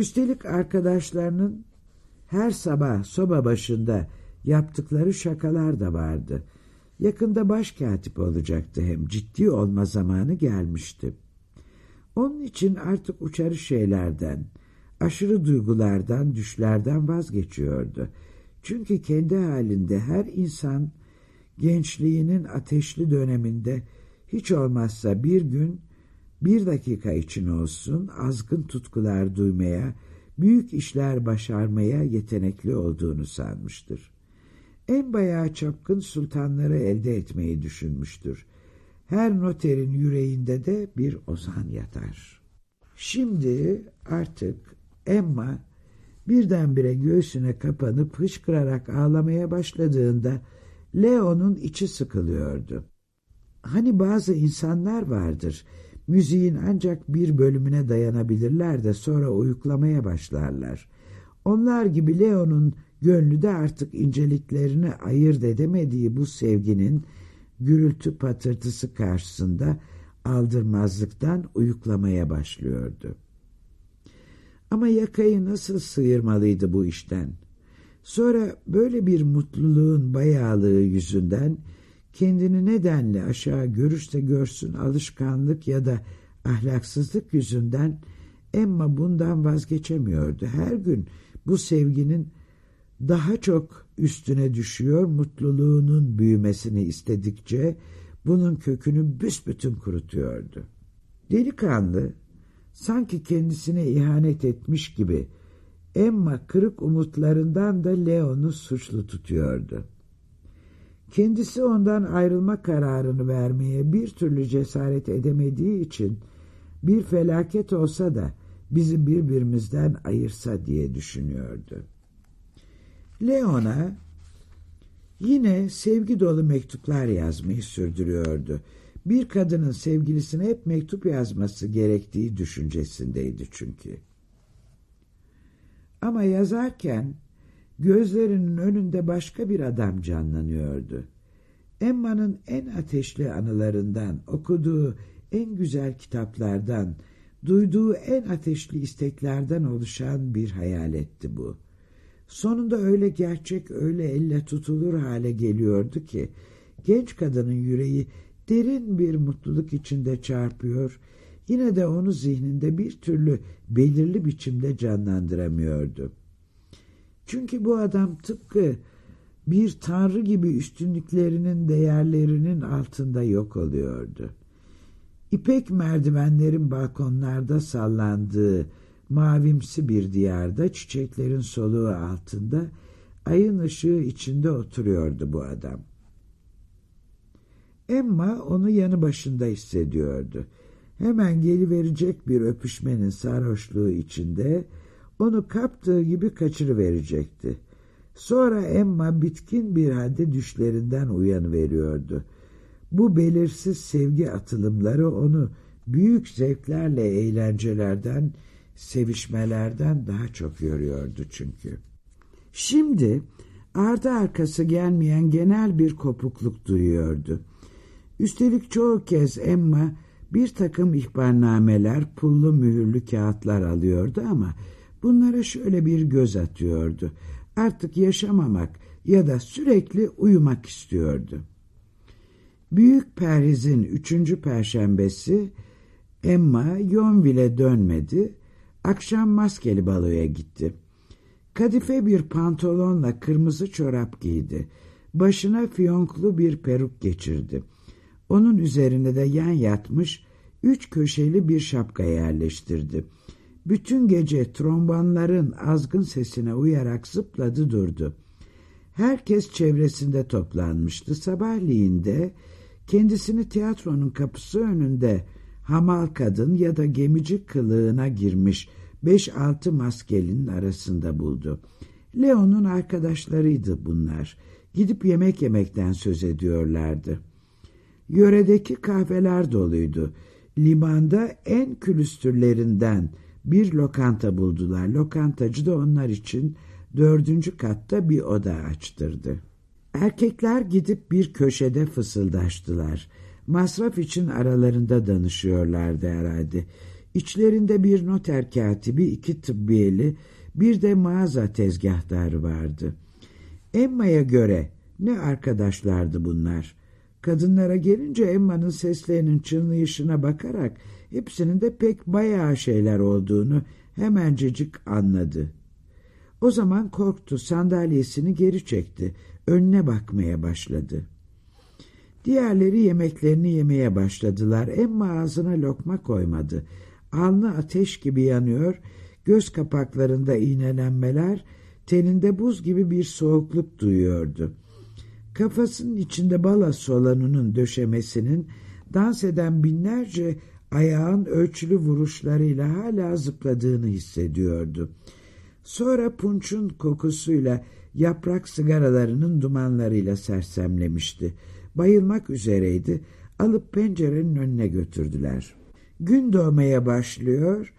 Üstelik arkadaşlarının her sabah soba başında yaptıkları şakalar da vardı. Yakında başkatip olacaktı hem ciddi olma zamanı gelmişti. Onun için artık uçarı şeylerden, aşırı duygulardan, düşlerden vazgeçiyordu. Çünkü kendi halinde her insan gençliğinin ateşli döneminde hiç olmazsa bir gün bir dakika için olsun azgın tutkular duymaya, büyük işler başarmaya yetenekli olduğunu sanmıştır. En bayağı çapkın sultanları elde etmeyi düşünmüştür. Her noterin yüreğinde de bir ozan yatar. Şimdi artık Emma birdenbire göğsüne kapanıp hıçkırarak ağlamaya başladığında Leo'nun içi sıkılıyordu. Hani bazı insanlar vardır, müziğin ancak bir bölümüne dayanabilirler de sonra uyuklamaya başlarlar. Onlar gibi Leo'nun gönlü de artık inceliklerini ayırt edemediği bu sevginin gürültü patırtısı karşısında aldırmazlıktan uyuklamaya başlıyordu. Ama yakayı nasıl sıyırmalıydı bu işten? Sonra böyle bir mutluluğun bayağılığı yüzünden kendini nedenle aşağı görürse görsün alışkanlık ya da ahlaksızlık yüzünden Emma bundan vazgeçemiyordu. Her gün bu sevginin daha çok üstüne düşüyor, mutluluğunun büyümesini istedikçe bunun kökünü büsbütün kurutuyordu. Delikanlı sanki kendisine ihanet etmiş gibi Emma kırık umutlarından da Leon'u suçlu tutuyordu. Kendisi ondan ayrılma kararını vermeye bir türlü cesaret edemediği için bir felaket olsa da bizi birbirimizden ayırsa diye düşünüyordu. Leon'a yine sevgi dolu mektuplar yazmayı sürdürüyordu. Bir kadının sevgilisine hep mektup yazması gerektiği düşüncesindeydi çünkü. Ama yazarken gözlerinin önünde başka bir adam canlanıyordu. Emma'nın en ateşli anılarından, okuduğu en güzel kitaplardan, duyduğu en ateşli isteklerden oluşan bir hayaletti bu. Sonunda öyle gerçek, öyle elle tutulur hale geliyordu ki, genç kadının yüreği derin bir mutluluk içinde çarpıyor, yine de onu zihninde bir türlü belirli biçimde canlandıramıyordu. Çünkü bu adam tıpkı bir tanrı gibi üstünlüklerinin değerlerinin altında yok oluyordu. İpek merdivenlerin balkonlarda sallandığı mavimsi bir diyarda çiçeklerin soluğu altında ayın ışığı içinde oturuyordu bu adam. Emma onu yanı başında hissediyordu. Hemen geliverecek bir öpüşmenin sarhoşluğu içinde onu kaptığı gibi kaçırıverecekti. Sonra Emma bitkin bir halde düşlerinden uyanıveriyordu. Bu belirsiz sevgi atılımları onu büyük zevklerle eğlencelerden, sevişmelerden daha çok yoruyordu çünkü. Şimdi ardı arkası gelmeyen genel bir kopukluk duyuyordu. Üstelik çoğu kez Emma bir takım ihbarnameler, pullu mühürlü kağıtlar alıyordu ama bunlara şöyle bir göz atıyordu. Artık yaşamamak ya da sürekli uyumak istiyordu. Büyük Perhiz'in üçüncü perşembesi Emma Yonville'e dönmedi, akşam maskeli baloya gitti. Kadife bir pantolonla kırmızı çorap giydi. Başına fiyonklu bir peruk geçirdi. Onun üzerine de yan yatmış üç köşeli bir şapka yerleştirdi. Bütün gece trombonların azgın sesine uyarak zıpladı durdu. Herkes çevresinde toplanmıştı. Sabahleyin de kendisini tiyatronun kapısı önünde hamal kadın ya da gemici kılığına girmiş beş altı maskelinin arasında buldu. Leon'un arkadaşlarıydı bunlar. Gidip yemek yemekten söz ediyorlardı. Yöredeki kahveler doluydu. Limanda en külüstürlerinden bir lokanta buldular. Lokantacı da onlar için dördüncü katta bir oda açtırdı. Erkekler gidip bir köşede fısıldaştılar. Masraf için aralarında danışıyorlardı herhalde. İçlerinde bir noter katibi, iki tıbbiyeli, bir de mağaza tezgahtarı vardı. Emma'ya göre ne arkadaşlardı bunlar. Kadınlara gelince Emma'nın seslerinin çınlayışına bakarak hepsinin de pek bayağı şeyler olduğunu hemencecik anladı. O zaman korktu, sandalyesini geri çekti, önüne bakmaya başladı. Diğerleri yemeklerini yemeye başladılar. Emma ağzına lokma koymadı. Alnı ateş gibi yanıyor, göz kapaklarında iğnelenmeler, teninde buz gibi bir soğukluk duyuyordu. Kafasının içinde bala solanının döşemesinin dans eden binlerce ayağın ölçülü vuruşlarıyla hala zıpladığını hissediyordu. Sonra punçun kokusuyla yaprak sigaralarının dumanlarıyla sersemlemişti. Bayılmak üzereydi. Alıp pencerenin önüne götürdüler. Gün doğmaya başlıyor.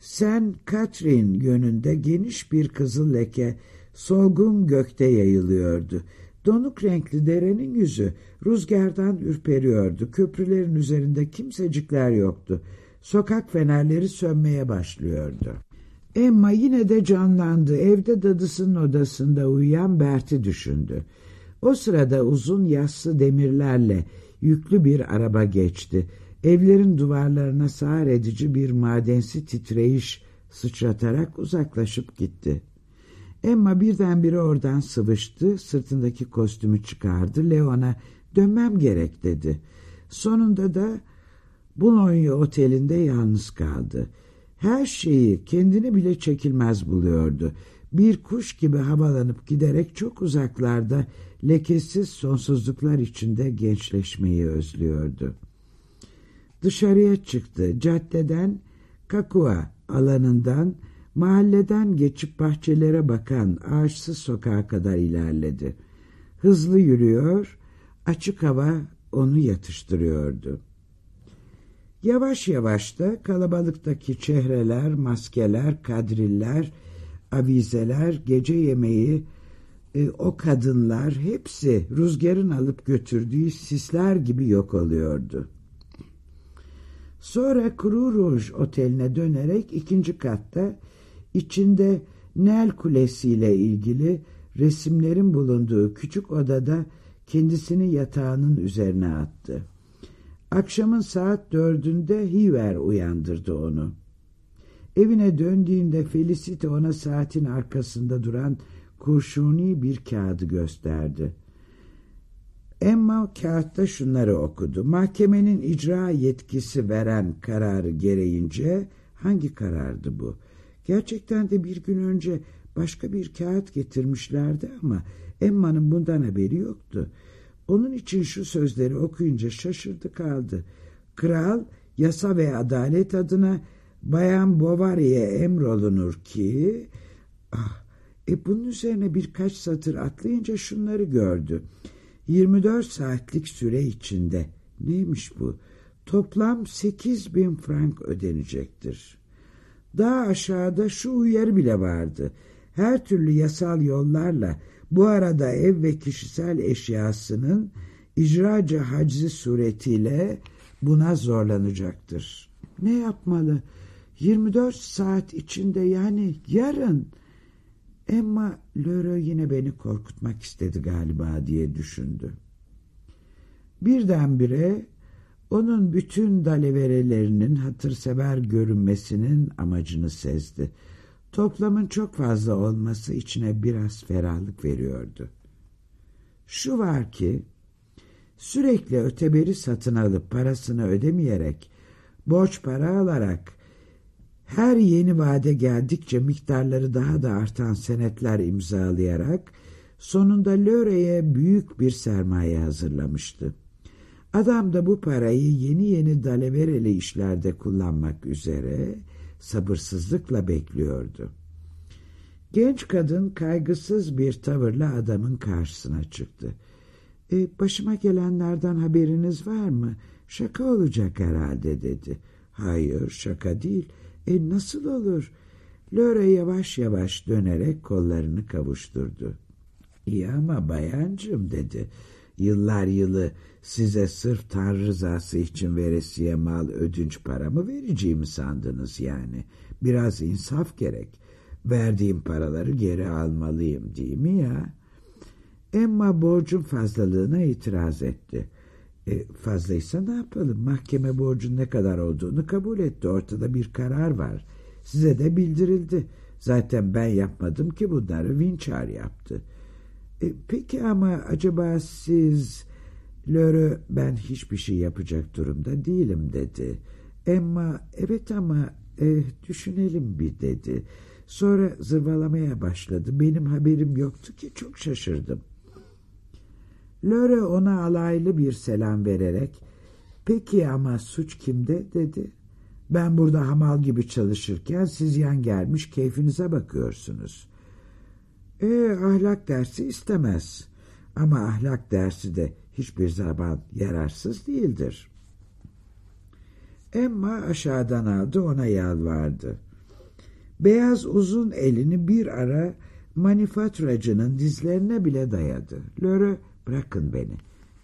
Sen Katrin yönünde geniş bir kızıl leke solgun gökte yayılıyordu. Donuk renkli derenin yüzü rüzgardan ürperiyordu. Köprülerin üzerinde kimsecikler yoktu. Sokak fenerleri sönmeye başlıyordu. Emma yine de canlandı. Evde dadısının odasında uyuyan Bert'i düşündü. O sırada uzun yassı demirlerle yüklü bir araba geçti. Evlerin duvarlarına sağır edici bir madensi titreyiş sıçratarak uzaklaşıp gitti. Emma birdenbire oradan sıvıştı, sırtındaki kostümü çıkardı. Leon'a dönmem gerek dedi. Sonunda da Boulogne otelinde yalnız kaldı. Her şeyi kendini bile çekilmez buluyordu. Bir kuş gibi havalanıp giderek çok uzaklarda lekesiz sonsuzluklar içinde gençleşmeyi özlüyordu. Dışarıya çıktı. Caddeden Kakua alanından mahalleden geçip bahçelere bakan ağaçsız sokağa kadar ilerledi. Hızlı yürüyor, açık hava onu yatıştırıyordu. Yavaş yavaş da kalabalıktaki çehreler, maskeler, kadriller, avizeler, gece yemeği, e, o kadınlar hepsi rüzgarın alıp götürdüğü sisler gibi yok oluyordu. Sonra Kuru Rouge oteline dönerek ikinci katta içinde Nel Kulesi ile ilgili resimlerin bulunduğu küçük odada kendisini yatağının üzerine attı. Akşamın saat dördünde Hiver uyandırdı onu. Evine döndüğünde Felicity ona saatin arkasında duran kurşuni bir kağıdı gösterdi. Emma kağıtta şunları okudu. Mahkemenin icra yetkisi veren kararı gereğince hangi karardı bu? Gerçekten de bir gün önce başka bir kağıt getirmişlerdi ama Emma'nın bundan haberi yoktu. Onun için şu sözleri okuyunca şaşırdı kaldı. Kral yasa ve adalet adına Bayan Bovary'e emrolunur ki... Ah, e bunun üzerine birkaç satır atlayınca şunları gördü. 24 saatlik süre içinde neymiş bu? Toplam 8 bin frank ödenecektir. Daha aşağıda şu uyarı bile vardı. Her türlü yasal yollarla bu arada ev ve kişisel eşyasının icraca haczi suretiyle buna zorlanacaktır. Ne yapmalı? 24 saat içinde yani yarın Emma Lörö yine beni korkutmak istedi galiba diye düşündü. Birdenbire onun bütün daleverelerinin hatırsever görünmesinin amacını sezdi. Toplamın çok fazla olması içine biraz ferahlık veriyordu. Şu var ki sürekli öteberi satın alıp parasını ödemeyerek borç para alarak her yeni vade geldikçe miktarları daha da artan senetler imzalayarak sonunda Löre'ye büyük bir sermaye hazırlamıştı. Adam da bu parayı yeni yeni dalevereli işlerde kullanmak üzere sabırsızlıkla bekliyordu. Genç kadın kaygısız bir tavırla adamın karşısına çıktı. E, başıma gelenlerden haberiniz var mı? Şaka olacak herhalde dedi. Hayır şaka değil. E nasıl olur? Lore yavaş yavaş dönerek kollarını kavuşturdu. İyi ama bayancım dedi. Yıllar yılı size sırf Tanrı rızası için veresiye mal ödünç para mı vereceğimi sandınız yani? Biraz insaf gerek. Verdiğim paraları geri almalıyım değil mi ya? Emma borcun fazlalığına itiraz etti. E, fazlaysa ne yapalım? Mahkeme borcun ne kadar olduğunu kabul etti. Ortada bir karar var. Size de bildirildi. Zaten ben yapmadım ki bunları Winchar yaptı. E, peki ama acaba siz... Lörü ben hiçbir şey yapacak durumda değilim dedi. Emma evet ama e, düşünelim bir dedi. Sonra zırvalamaya başladı. Benim haberim yoktu ki çok şaşırdım. Lörü ona alaylı bir selam vererek peki ama suç kimde dedi. Ben burada hamal gibi çalışırken siz yan gelmiş keyfinize bakıyorsunuz. E, ahlak dersi istemez. Ama ahlak dersi de hiçbir zaman yararsız değildir. Emma aşağıdan aldı ona yalvardı. Beyaz uzun elini bir ara manifaturacının dizlerine bile dayadı. Lörü bırakın beni.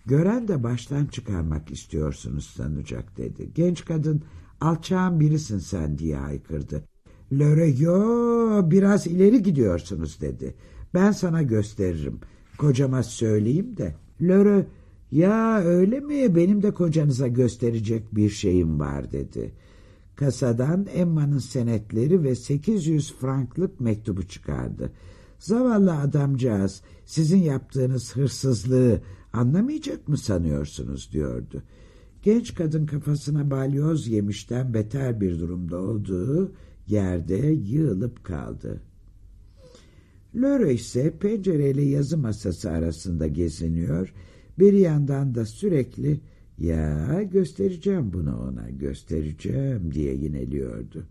Gören de baştan çıkarmak istiyorsunuz sanacak dedi. Genç kadın alçağın birisin sen diye haykırdı. Lörü yo biraz ileri gidiyorsunuz dedi. Ben sana gösteririm. Kocama söyleyeyim de. Lörü ya öyle mi benim de kocanıza gösterecek bir şeyim var dedi. Kasadan Emma'nın senetleri ve 800 franklık mektubu çıkardı. Zavallı adamcağız sizin yaptığınız hırsızlığı anlamayacak mı sanıyorsunuz diyordu. Genç kadın kafasına balyoz yemişten beter bir durumda olduğu yerde yığılıp kaldı. Loro ise pencereyle yazı masası arasında geziniyor, bir yandan da sürekli ya göstereceğim bunu ona göstereceğim diye yineliyordu.